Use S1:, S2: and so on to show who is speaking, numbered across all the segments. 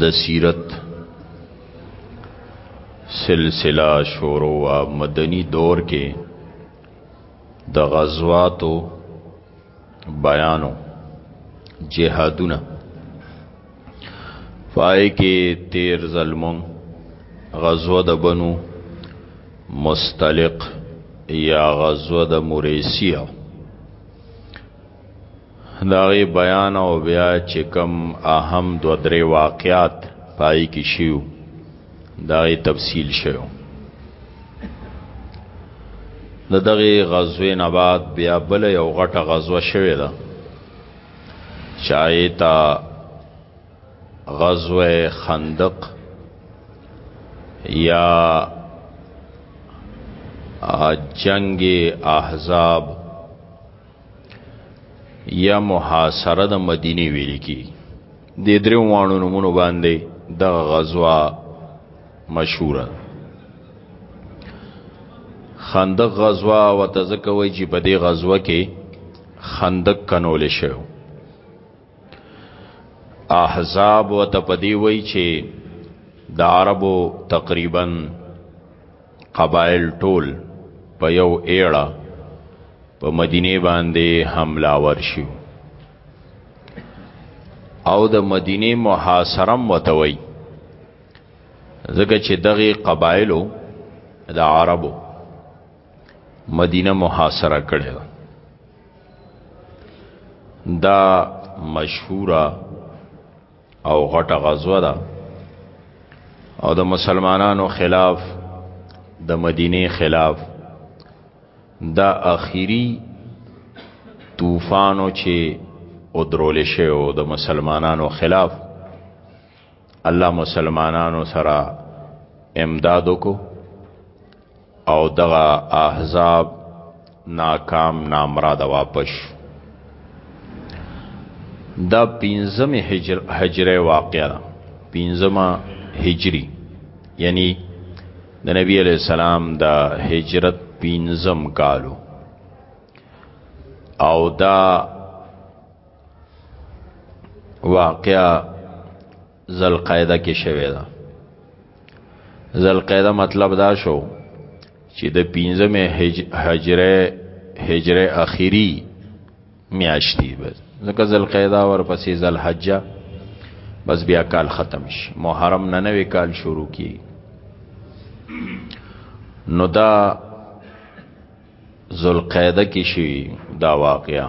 S1: د سیرت سلسله شروع وا مدنی دور کې د غزواتو بیانو جهادونه پای کې تیر ظلمون غزوه د بنو مستلق یا غزوه د مریسیه داغي بیان او بیا چې کم اهم دو درې واقعات پای کې شیو داغي تفصیل شیو د دغه غزوه نه بعد بیا بل یو غټه غزوه شوه ده چایتا غزوه خندق یا جنگ احزاب یا محاصره د مدینه ویل کی د درو وانو نمونه باندې د غزوه مشهوره خندق غزوه او تزکوي چې په دې غزوه کې خندق کنول شو احزاب او تپدی وای چې د عربو تقریبا قبایل ټول په یو ایړه په مدینه باندې حمله ورشي او د مدینه محاصرم وتوي ځکه چې دغه قبایلو د عربو مدینه محاصره کړې دا مشهوره او غټه غزوه ده او د مسلمانانو خلاف د مدینه خلاف دا اخیری طوفانو چې او درول شي او د مسلمانانو خلاف الله مسلمانانو سره امدادو کو او دغه احزاب ناکام نامراد واپس دا پینزم هجر هجره واقعا دا پینزم هجری یعنی د نبی علیہ السلام دا هجرت پینزم کالو او دا واقعا ذلقیده کې شوی دا ذلقیده مطلب دا شو چې د 15مې هجره هجره اخیری میاشتي بس ځکه ذلقیده ور پسې ذلحجه بس بیا کال ختم شي محرم نه نوې کال شروع کی نو دا ذوالقعده کې شي دا واقعیا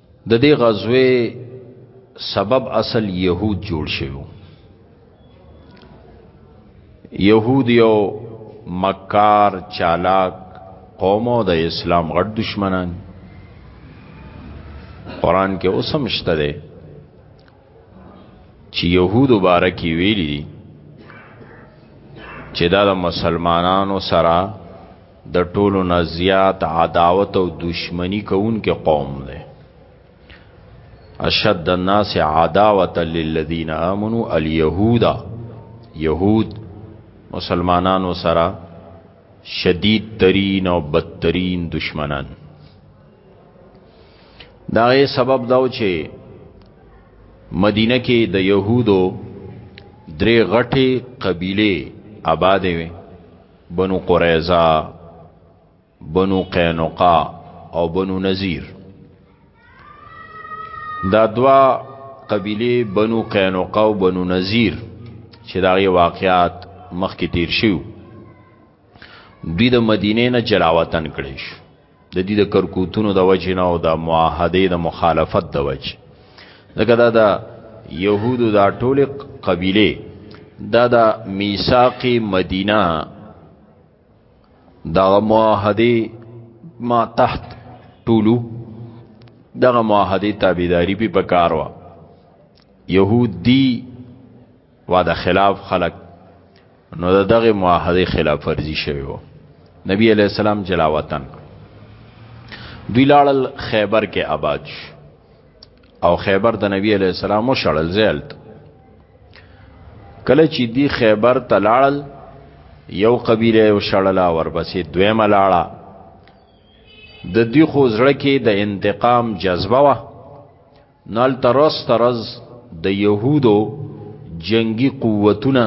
S1: د دې غزوه سبب اصل يهود جوړ شوی يهود یو مکار چالاک قوم او د اسلام غټ دشمنان قران کې اوسم شته ده چې يهود مبارکي ویلي چې دا د مسلمانانو سره د ټولو نه زیات عداوت او دشمنی کوونکې قوم دی اشد الناس عداوت للذین آمنوا اليهود یهود مسلمانانو سره شدید ترین او بدترین دشمنان دا غي سبب داو چې مدینه کې د يهودو درې غټي قبيله آباد وي بنو قریظه بنو قینقا او بنو نذیر دا دوا قبیله بنو قینقا او بنو نذیر چې دا غي واقعات مخکې تیر شو دوی د مدینه نه جلاوطن کړي شو د دې د کرکوتونو د وجې نه او د معاهده د مخالفت د وجې ځکه دا د یهودو دا ټول قبیله دا د میثاق مدینه دا معاهده ما تحت ټولو دغه معاهده تابعداري به پکاروا يهود دي وعده خلاف خلق نو د دغه معاهده خلاف ورزي شوی وو نبی علیہ السلام جلا وطن دوی لاړل خیبر کې آباد او خیبر د نبی علیہ السلام شړل زیلت کله چې دی خیبر ته لاړل یو قبیله یو شړلا ورپسې دویمه لاړه د دی خو زړه کې د انتقام جذبه وه نو هلته ورځ تر ورځ د یهودو جنګي قوتونه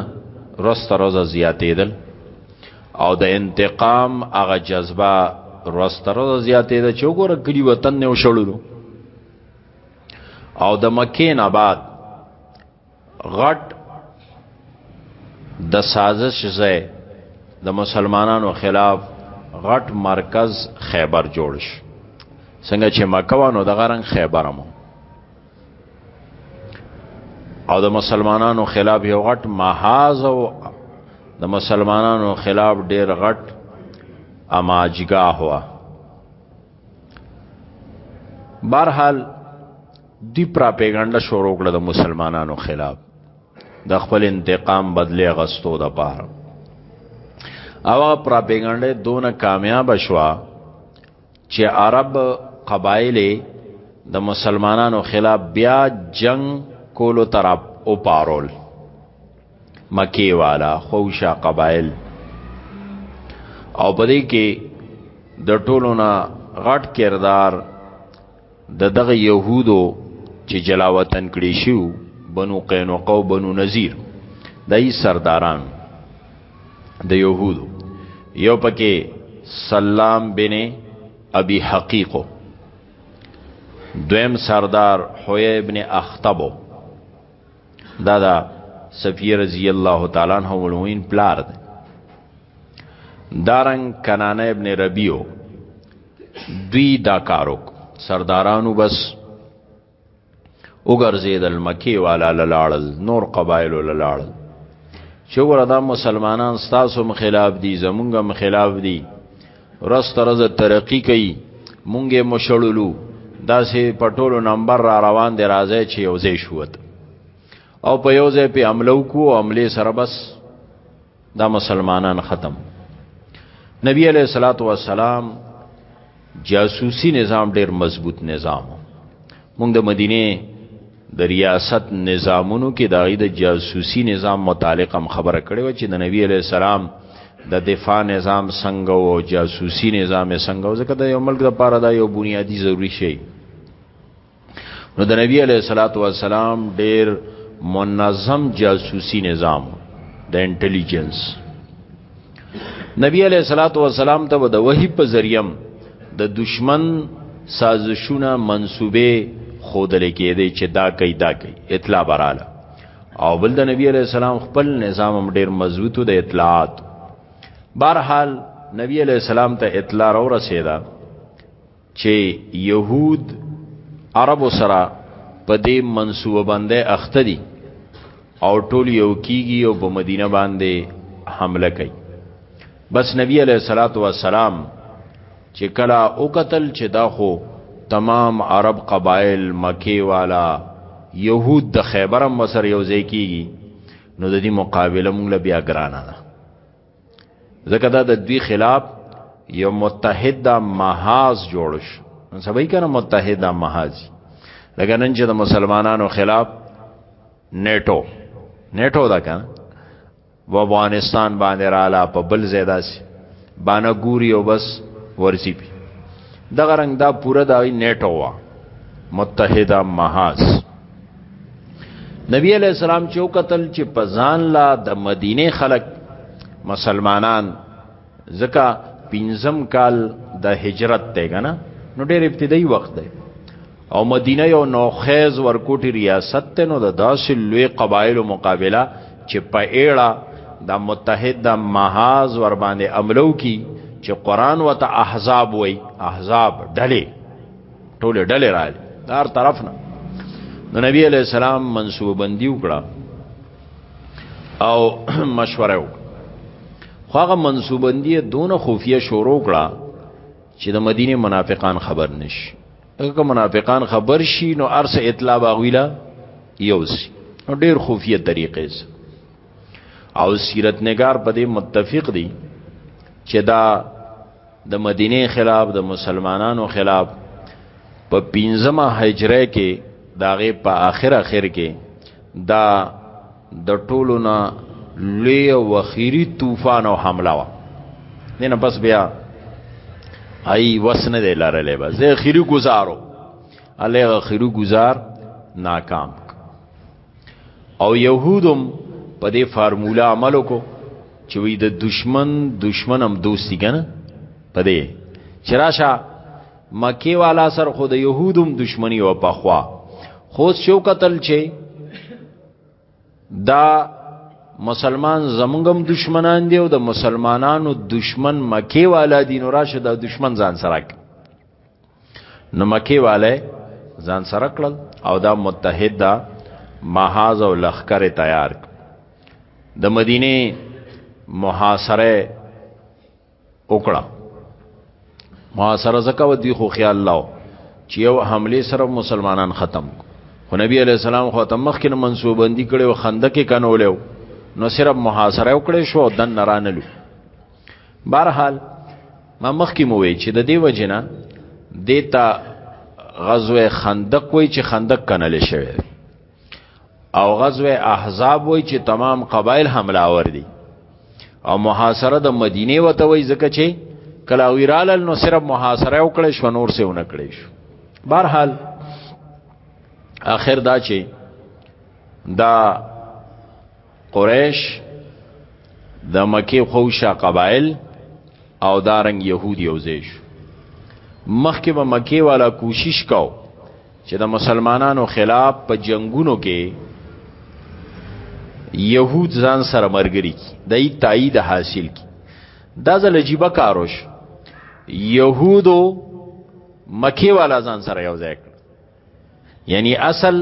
S1: ورځ تر ورځه زیاتېدل او د انتقام هغه جذبه ورځ تر ورځه زیاتېده چې وګوره کلي وطن نه وشړلو او د مکې نه بعد غټ د سازش ځای د مسلمانانو خلاف غټ مرکز خیبر جوړ شو څنګه چې مکه وانو د غرنګ خیبر مو او د مسلمانانو خلاف یو غټ محاذ او د مسلمانانو خلاف ډیر غټ اماجګاه وا برحال دی پراپیګاندا شروع کړه د مسلمانانو خلاف د خپل انتقام بدلی غستو د پاره او پراپیګاندا دونه کامیاب شوا چې عرب قبایل د مسلمانانو خلاف بیا جنگ کولو تراب او پارول مکی والا خوشا قبایل او پدې کې د ټولو نه غټ کردار د دغه يهودو چې جلاوطن کړي شو بنو قینوقه او بنو نذیر دای سرداران د يهودو یو پکې سلام بن ابي حقيقو دویم سردار حوی ابن اختبو دا دا صفیه رضی الله تعالی عنہ ولوین پلار دی دارنګ کنانه ابن ربیو دوی دا کارو سردارانو بس وګرځیدل مکی والا لاړل نور قبایل لاړل چې وردا مسلمانان ستاسو مخالف دي زمونږ مخالف دي رست رز ترقی کوي مونږه مشړلو دا سه پټولو نمبر را روان دی راځي چې یوځې شوت او په یوځې په عملو کو عمله سره بس دا مسلمانان ختم نبی علیہ الصلوۃ والسلام جاسوسی نظام ډیر مضبوط نظام موږ د مدینه د ریاست نظامونو کې داغي د جاسوسی نظام متعلق هم خبره کړې و چې د نبی علیہ السلام د دفاع نظام څنګه او جاسوسی نظام څنګه ځکه د یو ملک لپاره دا یو بنیادی ضروری شی نو د نبی علیہ الصلوۃ والسلام ډیر منظم جاسوسي نظام د انټيليجنس نبی علیہ الصلوۃ والسلام ته د وحی په ذریعہ د دشمن سازشونه منسوبه خودل کېده چې دا کوي دا کوي اطلاع براله او بل د نبی علیہ السلام خپل نظام هم ډیر مضبوط د اطلاعات بهرحال نبی علیہ السلام ته اطلاع را رسیدا چې يهود عربو سره په دې منسوبه باندې اخته دي او ټول یو کیږي او په مدینه باندې حمله کوي بس نبی علیہ الصلوۃ والسلام چې کلا او قتل چې دا خو تمام عرب قبایل مکی والا یهود د خیبر هم سره یو ځای کیږي نو د دې مقابله مونږ بیا ګرانه ده ځکه دا د دوی خلاف یو متحد محاذ جوړ شو سبای کنه متحد محاذ لکه نن چې د مسلمانانو خلاف نیټو نیټو دا کنه و افغانستان باندې رااله په بل زیداسي باندې ګوري او بس ورسی پی دغه رنگ دا پوره دا نیټو وا متحده محاذ نبی علیہ السلام چې وکتل چې په ځان لا د مدینه خلک مسلمانان ځکه پنځم کال د هجرت دی کنه نو ډېر ابتدایي وخت دی او مدینه یو نوخیز ورکوټي ریاست ته نو د داسې لوی قبایلو مقابله چې په ایړه د متحد د محاذ ور باندې عملو کی چې قران وته احزاب وای احزاب ډلې ټول ډلې راځي دار طرف نه نو نبی علیہ السلام منصوبه بندي وکړه او مشوره وکړه خو هغه منصوبه بندي دونه خفیه شروع کړه چې د مدینه منافقان خبر نشي که منافقان خبر شي نو ارسه اطلاع باغویلا یوسی نو ډیر خفیه طریقې سره او سیرت نگار په دې متفق دي چې دا د مدینه خلاف د مسلمانانو خلاف په 15مه هجره کې داغه په آخر آخر کې دا د ټولو نه لوی او خيري طوفان او حمله وا نه نه بس بیا ای وسنه دی لارلې بس زه خيري گزارو الله خيري گزار ناکام او يهودم په دې فارموله عمل وکړو چې وی د دشمن دشمن هم دوستی کنه په دې چراشه مکی والا سر خود يهودم دشمنی او پخوا خو شو قتل چې دا مسلمان زمونږم دشمنان دی او د مسلمانانو دشمن مکی والا دین راشه د دشمن ځان سره نو مکی والے ځان سره کړل او دا متحد دا محاذ او لخر تیار د مدینه محاصره وکړه محاصره زکه و دی خو خیال لاو چې یو حمله سره مسلمانان ختم خو نبی علی السلام خو تم مخکې منسوبندی کړي او خندق کې کنولیو نو صرف محاصره وکړي شو دن نرانلو بهرحال ما مخکې مو وی چې د دې وجنه دیتا غزوه خندق وی چې خندق کنل شوی او غزوه احزاب وی چې تمام قبایل حمله آور دي او محاصره د مدینه وته وی ځکه چې کلا ویرال نو صرف محاصره وکړې شو نور سه ونه کړې شو بهرحال اخر دا چې دا قریش د مکی خوشا قبایل او دارنګ يهود یوځای شو مخکې به مکی والا کوشش کاو چې د مسلمانانو خلاف په جنگونو کې يهود ځان سره مرګري کی دای تایید حاصل کی دا ځل عجیب کاروش يهودو مکی والا ځان سره یوځای کړ یعنی اصل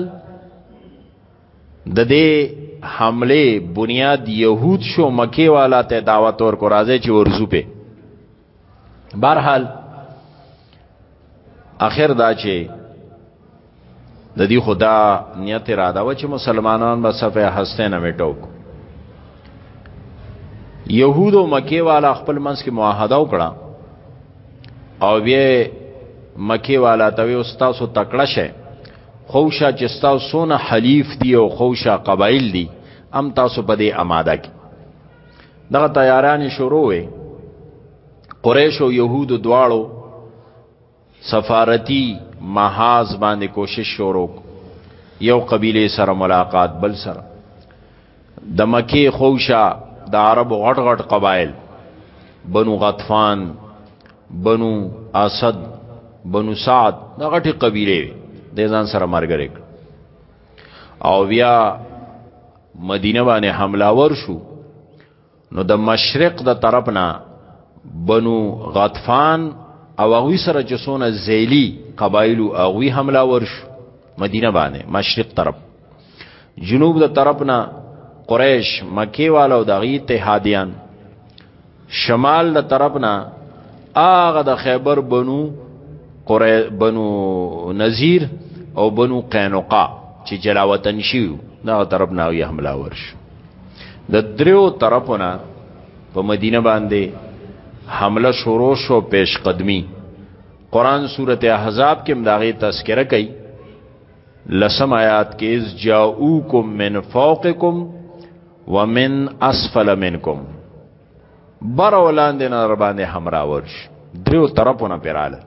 S1: د دې حمله بنیاد يهود شو مکه والا ته دعوت ورکو راځي چې ورزو په بهرحال اخر دا چې د دې خدا نیت را دا و چې مسلمانان به صفه هسته نه میټو يهود او مکه والا خپل منځ کې معاهده وکړه او بیا مکه والا ته وي استاد سو تکړه شه خوشا چې ستاسو سونه حلیف دی او خوشا قبایل دی ام تاسو په دې اماده کې دغه تیاران شروع وي قریش او يهود دواړو سفارتی محاذ باندې کوشش شروع یو قبیله سره ملاقات بل سره د مکی خوشا د عربو غټ غټ قبایل بنو غطفان بنو اسد بنو سعد دا غټي قبيله د ځان سره مرګره او بیا مدینه باندې حمله ور شو نو د مشرق د طرف نه بنو غطفان او هغوی سره چې څونه زیلی قبایلو هغوی حمله ورش مدینه باندې مشرق طرف جنوب د طرف نه قریش مکی والا او دغی اتحادیان شمال د طرف نه هغه د خیبر بنو قری بنو نذیر او بنو قینقا چې جلاوطن شیو دا طرف نه یې حمله ورش د دریو طرفونه په مدینه باندې حمله شروع شو پیش قدمی قران سورته احزاب کې مداغه تذکرہ کوي لسم آیات کې از جاءوکم من فوقکم ومن اسفل منکم بر ولاندې نه باندې همراور دریو طرفونه پراله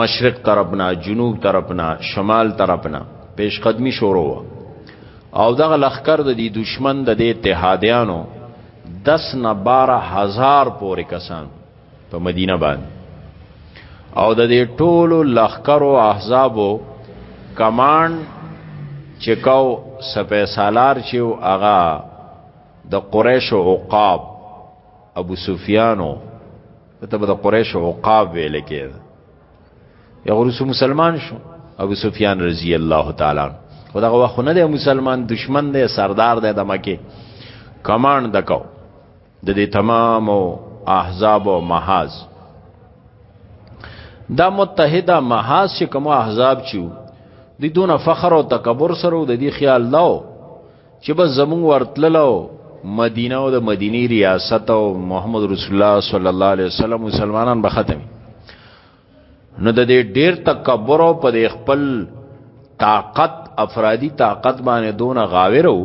S1: مشرق طرفنا جنوب طرفنا شمال طرفنا پیش قدمی شروع او دغه لخر د دې دشمن د دې اتحادیانو 10 نه 12 هزار پورې کسان په مدینه باندې او د دې ټولو لخر او احزابو کمان چې کو سپه سالار چې او اغا د قریش او عقاب ابو سفیانو ته به د قریش عقاب ویل کېد یا ورسو مسلمان شو ابو سفیان رضی الله تعالی خدغه وخت نه دی مسلمان دشمن دی سردار دی د مکه کمانډ دکاو د دې تمام احزاب او محاز دا متحده محاز چې کوم احزاب چیو د دون فخر او تکبر سره د دې خیال لاو چې بس زمون ورتللو مدینه او د مدینی ریاست او محمد رسول الله صلی الله علیه وسلم مسلمانان به ختم نو د دې ډیر تکبر او په خپل طاقت افرادی طاقت باندې دون غاورو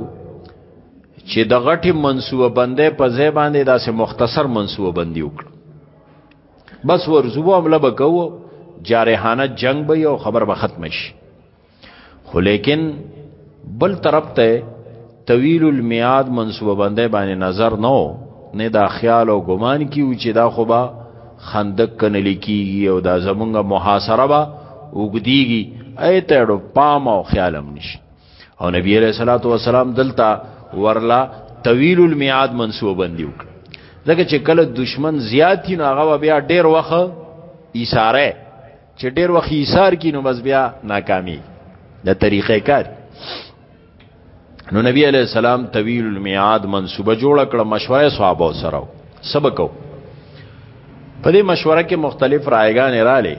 S1: چې د غټي منسوبه بندې په ځای باندې داسې مختصر منسوبه بندي وکړ بس ورزو عمله بکو جارحانه جنگ به او خبر به ختم شي خو لیکن بل طرف ته طویل المیاد منصوبه بنده باندې نظر نو نه دا خیال او ګمان کیو چې دا خو با خندق کنه لیکيږي او دا زمونږه محاصره با وګدیږي ایت اړو پام او خیالم نشي او نبی علیہ الصلوۃ والسلام دلتا ورلا طویل المیاد منصوب بندیو ځکه چې کله دشمن زیاتی نو هغه بیا ډیر وخت اشاره چې ډیر وخت ایثار کی نو بس بیا ناکامی د طریقې کار نو نبی علیہ السلام طویل المیعاد منصوبه جوړ کړه مشوره صحابه سره سبکو په دې مشوره کې مختلف رایګان رااله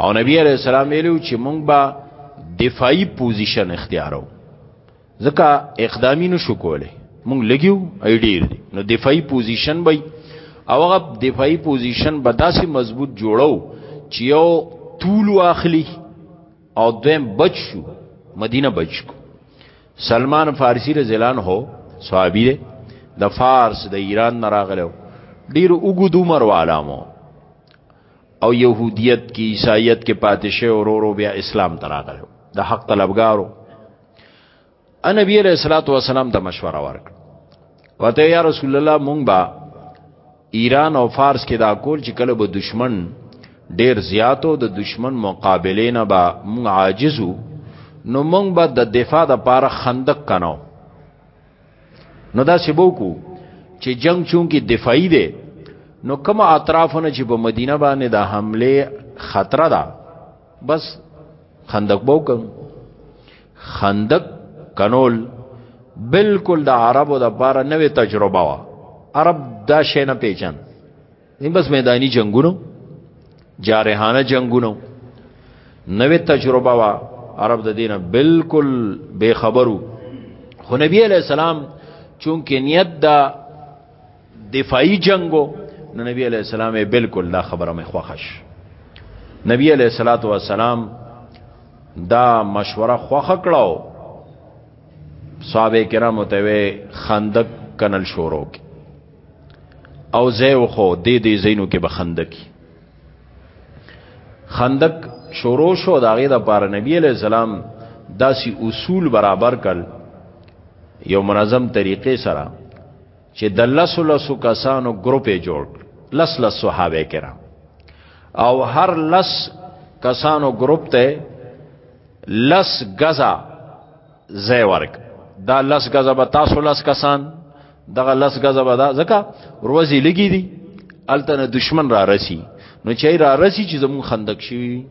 S1: او نبی علیہ السلام ویلو چې مونږ به دفاعي پوزیشن اختیارو ځکه اقدامی نشو کولی مونږ لګیو ای ډیر دی نو دفاعي پوزیشن به او هغه دفاعي پوزیشن به داسې مضبوط جوړو چې یو طول واخلي او دویم بچ شو مدینه بچ کو سلمان فارسی رضی الله عنه صحابي دی د فارس د ایران نه راغلو ډیر وګد عمر والامو او يهودیت کې عیسایت کې پاتشه او ورو بیا اسلام تراغلو د حق طلبګارو ان نبی علیہ الصلوۃ والسلام ته مشوره ورک وته یا رسول الله مونږ با ایران او فارس کې دا کول چې کله به دشمن ډیر زیاتو د دشمن مقابله نه با مونږ عاجزو نو مونږ به د دفاع د پاره خندق کنو نو دا سبو کو چې جنگ چون کې دفاعي دی نو کوم اطرافونه چې په مدینه باندې د حمله خطر ده بس خندق بو کوم خندق کنول بالکل د عربو د بار نوې تجربه وا عرب دا شې نه پیژن نیم بس میدانی جنگونو جارحانه جنگونو نوې تجربه وا عرب د دینه بالکل بے خبرو خو نبی علیہ السلام چونکه نیت دا دفاعي جنگو نو نبی علیہ السلام بالکل دا خبره مې خوښش نبی علیہ الصلات والسلام دا مشوره خوخه کړو صحابه کرامو ته وی خندق کنل شروع کی او زیو خو دې دې زینو کې بخندکی خندق شروع شو داغه د پاره نبی علیہ السلام داسی اصول برابر کړ یو منظم طریقې سره چې د لسو لسو کسانو ګروپ یې جوړ لس لس صحابه کرام او هر لس کسانو ګروپ ته لس غزا زې ورک دا لس غزا به تاسو لس کسان دغه لس غزا به دا ځکه روزي لګي دي التنه دشمن را رسی نو چې را رسی چې زمون خندق شي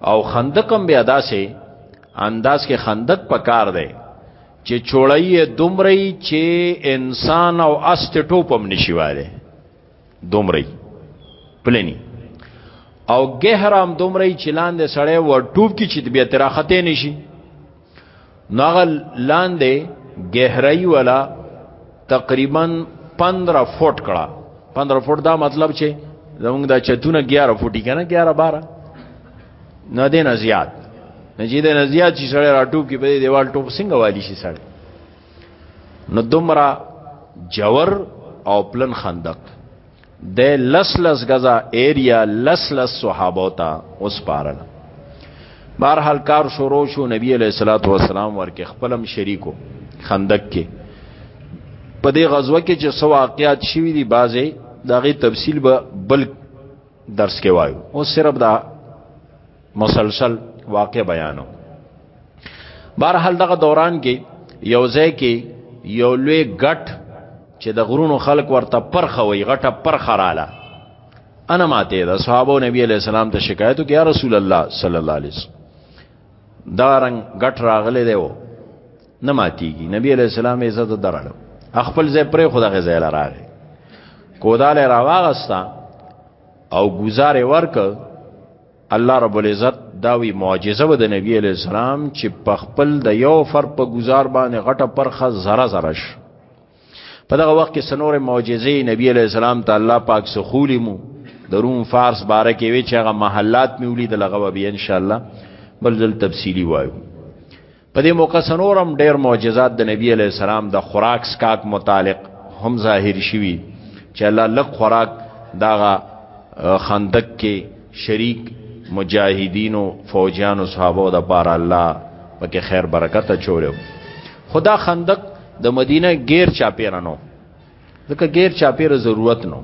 S1: او خندقم بیا داسې انداز کې خندق پکار دی چې چوړی دومره چې انسان او اس ته ټوپم نشيواله دومره پلنی او ګهرام دومره چې لاندې سړی ور ټوب کی چې بیا تر خته نشي نغل لاندې ګهرای ولا تقریبا 15 فوټ کړه 15 فوټ دا مطلب چې زمونږ دا چتونه 11 فوټی کنه 11 12 نه دې نه زیات نه چې دې نه زیات چې سړی راټوب کې په دیوال ټوب څنګه والی شي سړی نو دومره جوور او پلن خندق د لس لس غزا ایریا لس لس صحابه تا اوس پارل بهرحال کار شروع شو نبی علیہ الصلوۃ والسلام ورکه خپلم شریکو خندق کې په دې غزوه کې چې سو واقعات شوي دي بازه دغه تفصیل به بل درس کې وایو او صرف دا مسلسل واقع بیانو بهرحال دغه دوران کې یو ځای کې یو لوی غټ چې د غرونو خلق ورته پرخه وي غټه پرخه رااله انا ماته دا صحابه نبی علیہ السلام ته شکایت وکړ یا رسول الله صلی الله علیه وسلم دا رنگ غټ راغله دی وو نه ماتيږي نبی علیہ السلام عزت درلو خپل ځای پرې خدا غزا لراغه کودال راواغستا او گزار ورک الله رب العزت داوی معجزه و د نبی علی السلام چې په خپل د یو فر په گزار باندې غټه پرخه زره زرش په دغه وخت کې سنور معجزه نبی علی السلام ته الله پاک سخولی مو د روم فارس باره کې وی چې هغه محلات میولي د لغوه به ان شاء الله بل ځل تفصیلی وایو په دې موقع سنورم ډیر معجزات د نبی علی السلام د خوراک سکاک متعلق هم ظاهر شوي چې الله لک خوراک داغه خندق کې شریک مجاهدینو فوجیانو صحابه د پاره الله پکې خیر برکت چولیو خدا خندق د مدینه غیر چاپیرانو ځکه غیر چاپیر ضرورت نو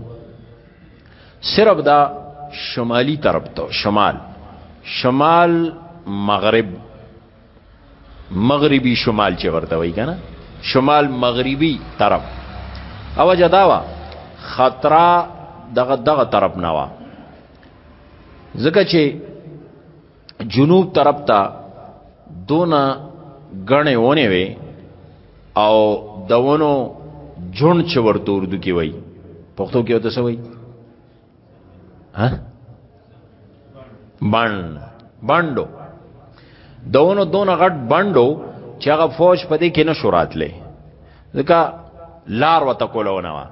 S1: صرف دا شمالی طرف ته شمال شمال مغرب مغربي شمال چې ورته وای کنه شمال مغربي طرف او جداوا خطر دغه دغه طرف نه وا ځکه چې جنوب طرف ته دونه غنې ونه وي او دونو جون چې ورته اردو کې وای پښتو کې وته سوي ها بند بندو دونو دون غټ بندو چې هغه فوج په دې کې نه شورات لې ځکه لار وته کولونه وا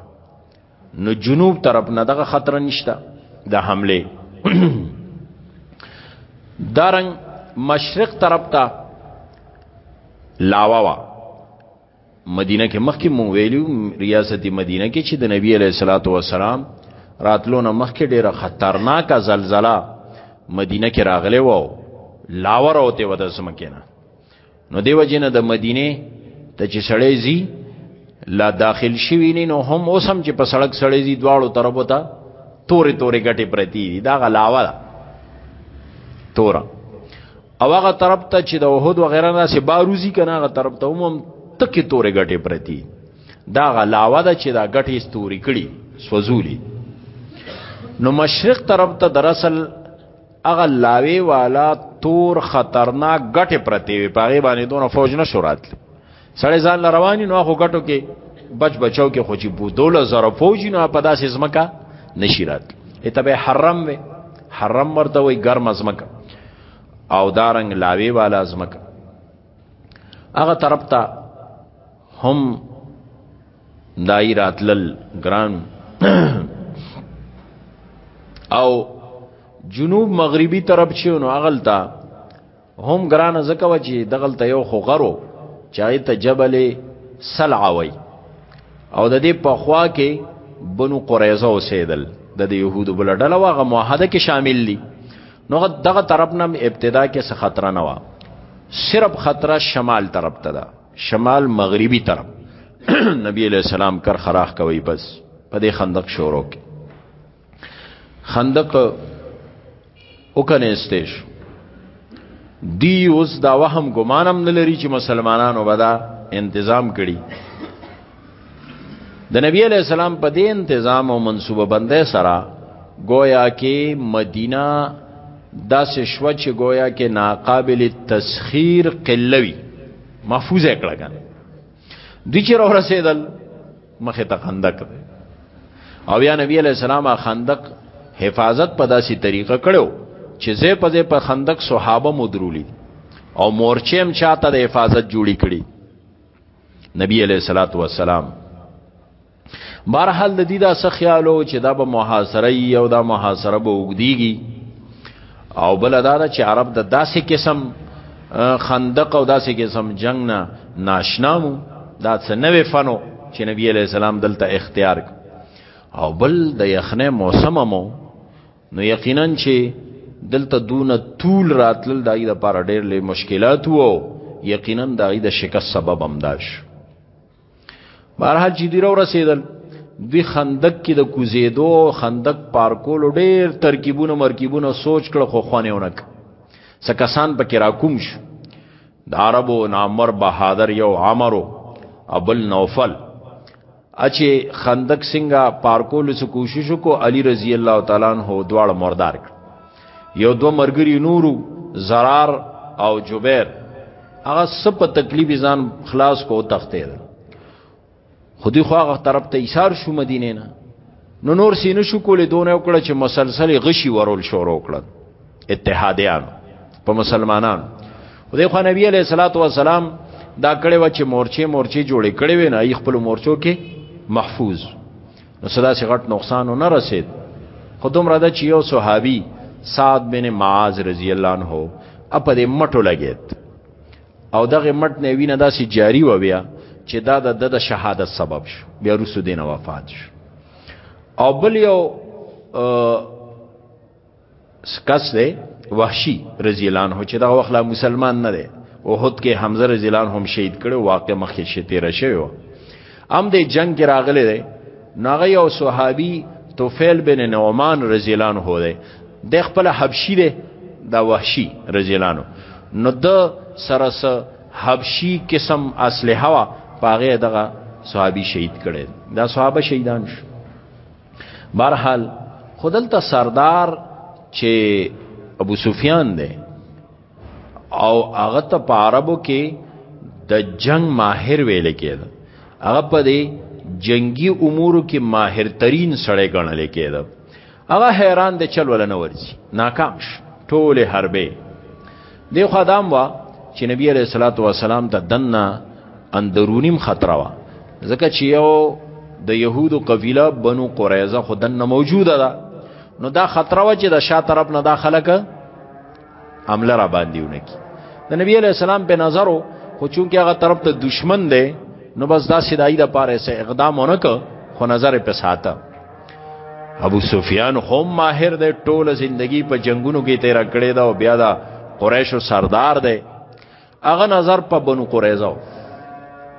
S1: نو جنوب طرف نه دغه خطر نشته د حمله دارنګ مشرق طرف ته لاوا وا مدینه کې مخکې مونږ ویلو ریاست مدینه کې چې د نبی علیه الصلاۃ والسلام راتلو نه مخکې ډیره خطرناکه زلزلہ مدینه کې راغله وو لاور اوته ودا سمکینه نو دیو جن د مدینه ته چې سړی زی لا داخل شوی نه نو هم اوس هم چې په سړک سړی زی دواړو طرفو ته تورې تورې ګټې پرتی دي دا غلاوه تورا او هغه طرف ته چې د وحود و غیره نه سي باروزی کنه هغه طرف ته هم تکي تورې غټې پرتی دا غلاوه ده چې دا غټې استوري کړي سوزولي نو مشرق طرف ته دراصل هغه لاوي والا تور خطرناک غټې پرتی وي پاغي باندې دونه فوج نه شورات سړی ځان رواني نو خو ګټو کې بچ بچاو کې خو چې بو دوله زره فوجي نو په داسې زمکا نشیرات اتبه حرم وي حرم ورته وي ګرم زمکا او دارنګ لاوي والا زمکا هغه طرف ته هم دای راتلل ګران او جنوب مغربي طرف چې نو اغلتا هم ګران زکوه چې دغل ته یو خو غرو چای ته جبل سلع وای او د دې په خوا کې بنو قریظه اوسېدل د يهودو بل ډله واغه موحده کې شامل دي نو دغه طرف نم ابتدا کې څه خطر نه و صرف خطر شمال طرف ته ده شمال مغربي طرف نبی علیہ السلام کر خراخ کوي بس په دې خندق شروع کې خندق وکنه استیش دی اوس دا وهم ګمانم نه لري چې مسلمانانو به دا تنظیم کړي د نبی علی السلام په دې تنظیم او منصوبه بندۍ سره گویا کې مدینه داسې شو چې گویا کې ناقابل تسخير قلوي محفوظ کړه کنه د چیرې ورسېدل مخه ته خندق دی او یا نبی علیہ السلام خندق حفاظت په داسي طریقه کړو چې زه په دې په خندق صحابه مدرولی او مورچه هم چاته د حفاظت جوړی کړي نبی علیہ الصلات والسلام بهرحال د دې دا څه خیالو چې دا به محاصره ای او دا محاصره به وګدیږي او بل دا ده چې عرب د داسې قسم خندق او داسې قسم جنگ نه ناشنامو دا څه نوې فنو چې نبی علی السلام دلته اختیار او بل د یخنه موسم مو نو یقینا چې دلته دون طول راتل دای د پاره ډېر لې مشکلات وو یقینا دای د شکست سبب هم داش بهرحال چې دی رسیدل دی خندق کې د کوزیدو خندق پارکول ډیر ترکیبونه مرکیبونه سوچ کړ خو خوانه ونک سکسان پکې راکوم شو د عربو نامر بهادر یو عمرو ابل نوفل اچې خندق څنګه پارکول سو کوشش کو علی رضی الله تعالی عنہ دواړه مردار کړ یو دو مرګری نورو زرار او جبیر هغه سپ تکلیف ځان خلاص کو تخته ده خودی خو هغه طرف ته ایثار شو مدینه نه نو نور سینه شو کولې دونه وکړه چې مسلسل غشي ورول شروع کړل اتحادیان په مسلمانان خدای خو نبی علیہ الصلوۃ والسلام دا کړي و چې مورچه مورچه جوړې کړي وي نه خپل مورچو کې محفوظ نو صدا سی غټ نقصان نه رسید خو دومره د چې یو صحابي سعد بن معاذ رضی الله عنه اپ دې مټو لګید او دغه مټ نه وینه داسې جاری و بیا چې دا د د شهادت سبب شو بیا روسو دین وفات شو او بل یو سکس دی وحشی رضی الله عنه چې دا وخت لا مسلمان نه دی او هوت کې حمزه رضی الله عنه هم شهید کړو واقع مخکې شته راشیو ام دې جنگ کې راغله دی ناغه یو صحابي توفیل بن نعمان رضی الله عنه دی د خپل حبشي دی دا وحشی رضی الله عنه نو د سره سره حبشي قسم اسلحه وا پاغه دغه صحابي شهید کړي دا صحابه شهیدان شو برحال خودلته سردار چې ابو سفیان دی او هغه ته په عربو کې د جنگ ماهر ویل کېده هغه په دې جنگي امورو کې ماهر ترين سړی ګڼل کېده هغه حیران دی چل ولنه ورځي ناکام شو ټوله حربه دی خدام وا چې نبی عليه الصلاه والسلام ته دنه اندرونیم خطر وا ځکه چې یو د يهودو قبيله بنو قريزه خدن نه موجوده ده نو دا خطر و چې د شا طرف نه دا خلک عمل را باندې ونکي د نبی عليه السلام په نظر خو چونکه هغه طرف ته دشمن دی نو بس دا سیدای د پاره سه اقدام ونک خو نظر په ساته ابو سفیان هم ماهر دی ټوله زندگی په جنگونو کې تیر کړی دا او بیا دا قریشو سردار دی هغه نظر په بنو قریظه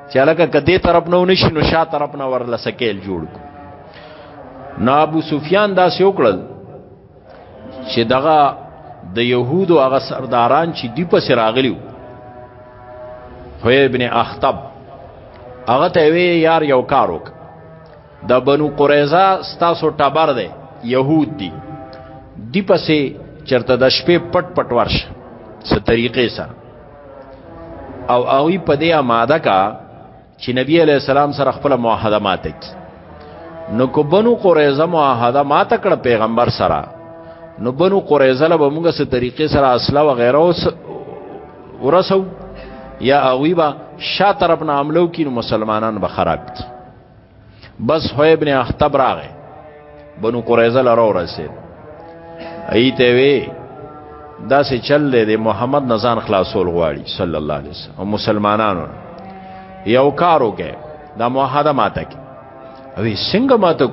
S1: چې لکه کدی طرف نه ونشي نو شا طرف نه ورل سکیل جوړ کو نو ابو سفیان دا سوکړل چې دغه د يهودو هغه سرداران چې دی په سراغلیو هو ابن اخطب هغه ته وی یار یو کار وکړه د بنو قریظه ستاسو ټبر دی يهود دي دی پسې چرته د شپې پټ پټ ورش څه طریقې سره او اوی په دې آماده کا چې نبی علی السلام سره خپل معاهده ماته کی نو کو بنو قریظه معاهده ماته کړ پیغمبر سره نو بنو قریظه له موږ سره طریقې سره اصله و غیره اوس ورسو یا اوی با شا طرف نه عملو کینو مسلمانان به خراب کی بس هو ابن اختب راغه بنو قریظه لره ورسید ایته وی دا سه چل دی محمد نزان خلاصول غواړي صلی الله علیه وسلم او مسلمانانو یو کار وکړي دا موحده ماته کې وی څنګه ماته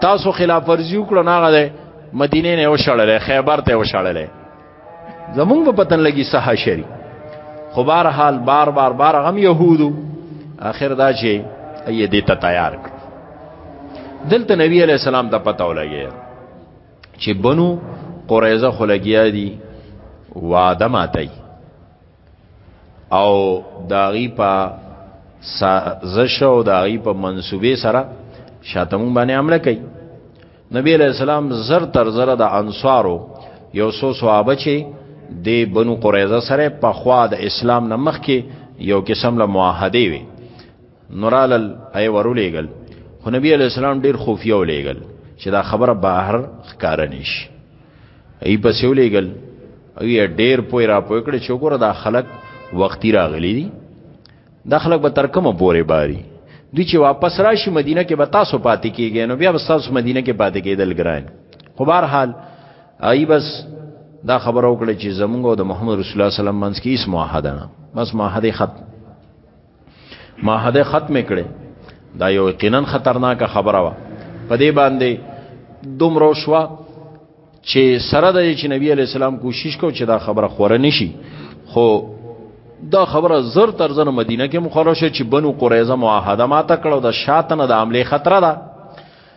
S1: تاسو خلاف ورزي وکړه نه غده مدینه نه وشړلې خیبر ته وشړلې زمونږ په پتن لګي صحه شری خو بهر حال بار بار بار غم يهودو اخر دا چې اي دې ته تیار کړ دلته نبی عليه السلام ته پته ولګي چې بنو قریظه خلګیا دي وعده ماتای او داغي په سازش او داغي په منسوبه سره شاتمون باندې عمل کوي نبی علیہ السلام زر تر زر د انصارو یو سو صحابه چې د بنو قریظه سره په خوا د اسلام نمخ کې یو قسم له معاهده وي نورالل ای ورولېګل خو نبی علی السلام ډیر خوفیه ولېګل چې دا خبره بهر ښکار نش ای په سیولېګل ای ډیر پوی را پوی کړ چې وګوره دا خلک وختي راغلي دي دا خلک به ترکمه پورې باري دوی چې واپس راشي مدینه کې به تاسو پاتې کیږئ نو بیا به تاسو مدینه کې پاتې کېدل ګران خو بهر حال ای بس دا خبر او کړی چې زمونږ او د محمد رسول الله صلی الله علیه وسلم منځ کې هیڅ معاهده نه بس معاهده ختم معاهده ختم کړي دا یو یقینا خطرناک خبره وا په دې باندې دومره شوا چې سره د چې نبی علی السلام کوشش کو چې دا خبره خوره نشي خو دا خبره زر تر زر مدینه کې مخاله شو چې بنو قریظه معاهده ماته کړو د شاتنه د عمله خطر ده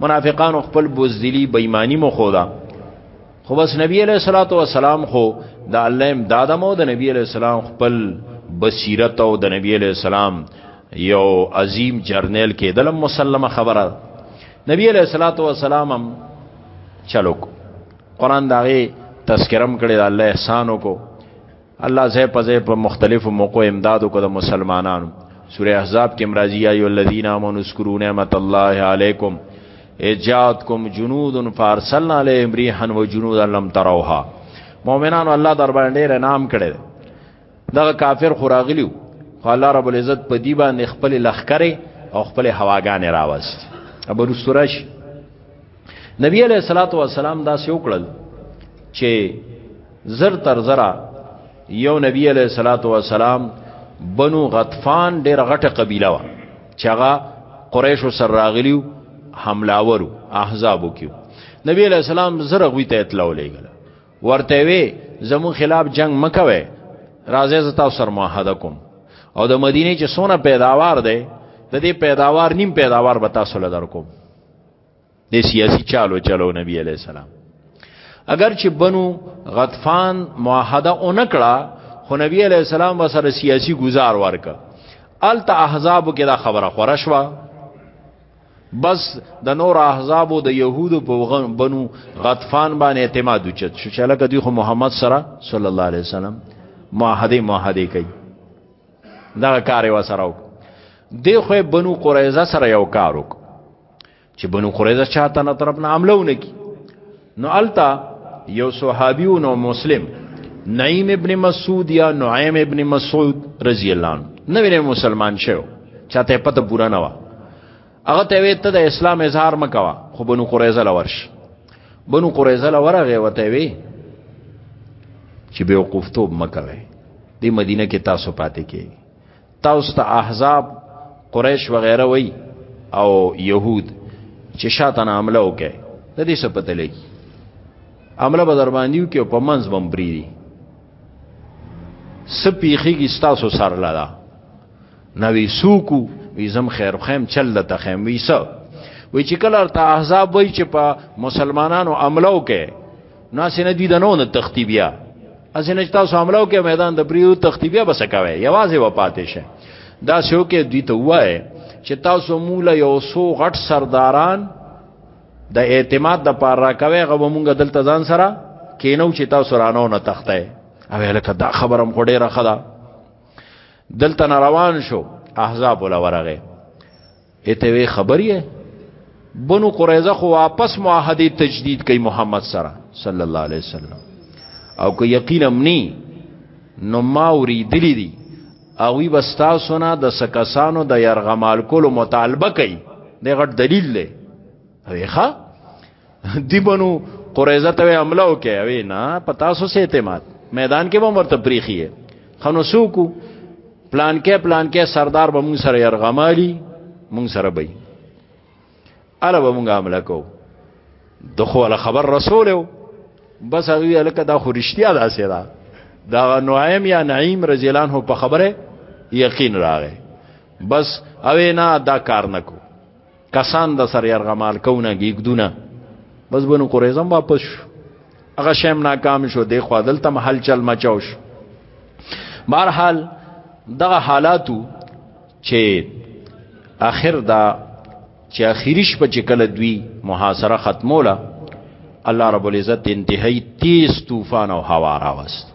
S1: منافقانو خپل بوزدلی بېمانی مو خودا خو بس نبی علیہ الصلوۃ والسلام خو د الله امداد مو د نبی علیہ السلام خپل بصیرت او د نبی علیہ السلام یو عظیم جرنیل کې دلم مسلمه خبره نبی علیہ الصلوۃ والسلام هم چلو قرآن داغه تذکرم کړي د الله احسان وکړو الله زه په زه په مختلفو موقعو امدادو کو د مسلمانانو سوره احزاب کې مرضی ایو الذین آمنوا اذکروا نعمت الله علیکم اجاتکم جنود فارسلنا علیهم ریحا وجنودا لم تروها مؤمنانو الله در باندې رنام کړي دغه کافر خوراغلیو خو الله رب العزت په دی باندې خپل لخرې او خپل هواګانې راوست ابو رستورش نبی علیہ الصلوۃ والسلام دا سې وکړل چې زر تر زرا یو نبی علیہ الصلوۃ والسلام بنو غطفان ډېر غټه قبیله و چې هغه قریشو سره راغلیو حملاورو احزابو کیو نبی علیہ السلام زره غوی ته اطلاع لېګل ورته وی زمو خلاف جنگ مکوي راځي ز تاسو سره معاهده کوم او د مدینه چې سونه پیداوار ده د دې پیداوار نیم پیداوار به تاسو لدار کوم د سیاسي چالو چلو نبی علی السلام اگر چې بنو غطفان معاهده اونکړه خو نبی علی السلام وسره سیاسي گزار ورکا الته احزاب کې دا خبره خوره شوه بس د نور احزاب او د يهودو په بنو غطفان باندې اعتماد وچت شو چې لکه دوی خو محمد سره صلی الله علیه وسلم معاهده معاهده کوي دا کار یې وسره وکړ دی خو بنو قریظه سره یو کار وکړ چې بنو قریظه چاته نه طرف نه عمله ونکي نو التا یو صحابي نو مسلم نعیم ابن مسعود یا نعیم ابن مسعود رضی الله عنه نوې مسلمان شو چاته پته پورا نه و هغه ته وی ته د اسلام اظهار مکوا خو بنو قریظه لورش بنو قریظه لورغه وته وی چې به وقفتوب مکوي د مدینه کې تاسو پاتې کیږي تاسو ته احزاب قریش وغیرہ وای او يهود چې شاته نه عمله وکړي د دې څه پته لګي عمله به در باندې وکړي په منځ بم بریدي سپیخي کی تاسو سر لاله نوې سوکو وی زم خیر خیم چل لته خیم وی سو وی چې کله ته احزاب وای چې په مسلمانانو عمله وکړي نو سینه دوی د نو نه تختی بیا اسنه تاسو حمله وکړه میدان د پریو تختی بیا بس کوي یوازې و پاتې شه دا شو کې دوی ته وای چې تاسو مولا یو سو غټ سرداران د اعتماد د پار را کوي غو مونږ دلته ځان سره کینو چې تاسو رانو نه تخته او لکه دا خبرم خو ډیره خدا دلته روان شو احزاب ولا ورغه اته وی خبرې بنو قریظه خو واپس معاهده تجدید کوي محمد سره صلی الله علیه وسلم او که یقین امنی نو ما اوریدلی دي او وی بستا سنا د سکسانو د يرغمال کولو مطالبه کوي د غټ دلیل له ویخه دی بنو قریزه ته حمله وکي وی نه پتا سو سه اعتماد میدان کې به مرته پریخي خنو سوکو پلان کې پلان کې سردار به مون سره يرغمالي مون سره بي الا به مونږه عمل کو دخول خبر رسول بس هغه الکه دا خو رښتیا ده سره دا نعیم یا نعیم رضی الله عنه په خبره یقین راغی بس اوینا دا کار نکو کسان د سر يرغمال کونه گیګدونه بس بنو قریظه واپس شو هغه شیم ناکام شو د خو عدالت محل چل مچاو شو بهرحال دغه حالاتو چې اخر دا چې اخیری شپه چې کله دوی محاصره ختموله الله رب العزت انتهایی تیز طوفان او هوا راوست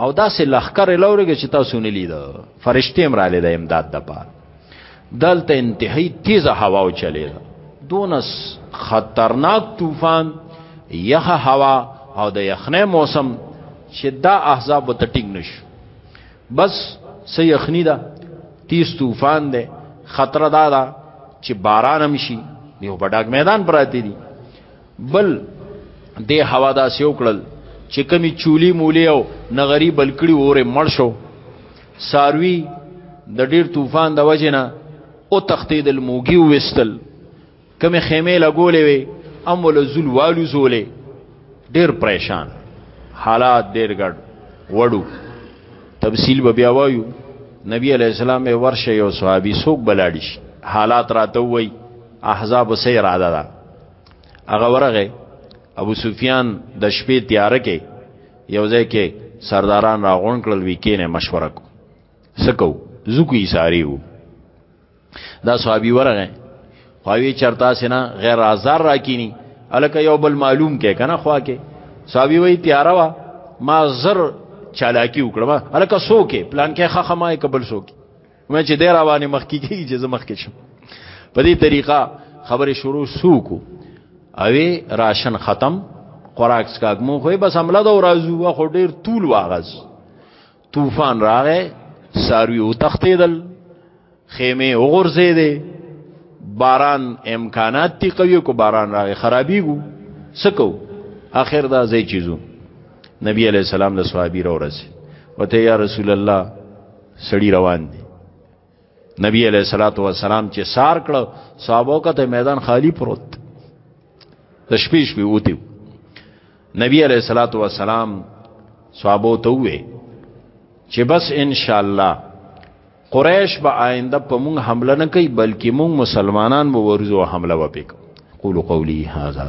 S1: او دا سه لخر لورګه چې تاسو نه لید فرشتي امر علی د امداد د پاره دلته انتهایی تیز هوا او چلی دا دونس خطرناک طوفان یخ هوا او د یخنه موسم چې دا احزاب ته ټینګ نشو بس سه یخنی دا تیز طوفان ده خطر دا دا چې باران هم شي یو بډاګ میدان پراتی دي بل دې هوا داسې وکړل چې کمی چولی مولی او نغری بلکړي وره مړ شو ساروی د ډیر طوفان د وجنه او تختید الموګي وستل کمی خیمه لګولې وي ام ول زول والو زولې ډیر پریشان حالات ډیر ګډ وړو تفصیل به بیا وایو نبی علی السلام ورشه یو صحابي سوق بلاړي حالات راته وای احزاب سیر عادت هغه ورغه ابو سفیان د شپې تیار کې یو ځای کې سرداران راغون کړل وی کینه مشوره کو سکو زکو یې ساریو دا صحابي ورغه خوي چرتا سینا غیر آزار راکینی الکه یو بل معلوم کې کنه خوا کې صحابي وی تیار وا ما زر چالاکی وکړه الکه سو کې پلان کې خخمای قبل سو کې مې چې ډیر رواني مخ کې کیږي چې زمخ کې شم په دې طریقه خبره شروع سوکو اوی راشن ختم خوراک سکاګ مو خو بس حمله دا ورازو خو ډیر طول واغز طوفان راغې ساروی او تختیدل خیمه وغورځې دي باران امکانات تی قوی کو باران راغې خرابېګو سکو اخر دا زې چیزو نبی علیہ السلام له صحابي را ورسې وته یا رسول الله سړی روان دي نبی علیہ الصلوۃ والسلام چې سار کړ صحابه کته میدان خالی پروت د شپې شپې وتی نبی علیہ الصلوۃ والسلام صحابه ته وې چې بس ان شاء الله قریش به آینده په مونږ حمله نه کوي بلکې مونږ مسلمانان به ورزو حمله وکړو قولوا قولي هذا